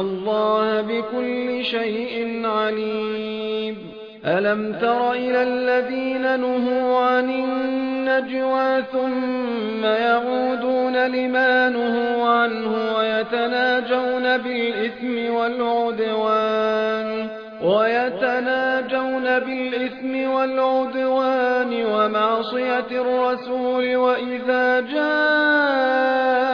الله بكل شيء عليم. ألم تر إلى الذين نهوا عن النجوى ثم يعودون لما نهوا عنه ويتناجون بالإثم والعدوان ويتناجون بالإثم والعدوان ومعصية الرسول وإذا جاءوك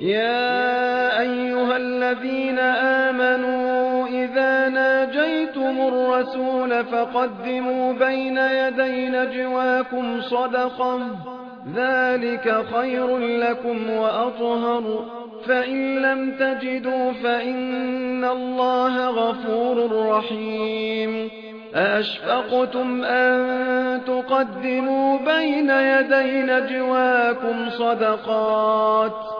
يا أيها الذين آمنوا إذا ناجيتم الرسول فقدموا بين يدي نجواكم صدقا ذلك خير لكم وأطهر. فإن لم تجدوا فإن الله غفور رحيم. أأشفقتم أن تقدموا بين يدي نجواكم صدقات؟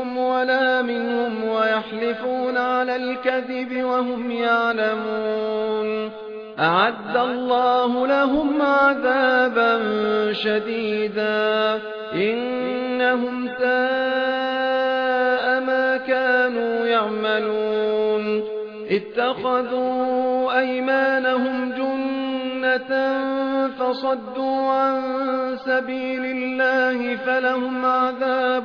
منكم ولا منهم ويحلفون على الكذب وهم يعلمون. أعد الله لهم عذابا شديدا. إنهم ساء ما كانوا يعملون. اتخذوا أيمانهم جنة فصدوا عن سبيل الله فلهم عذاب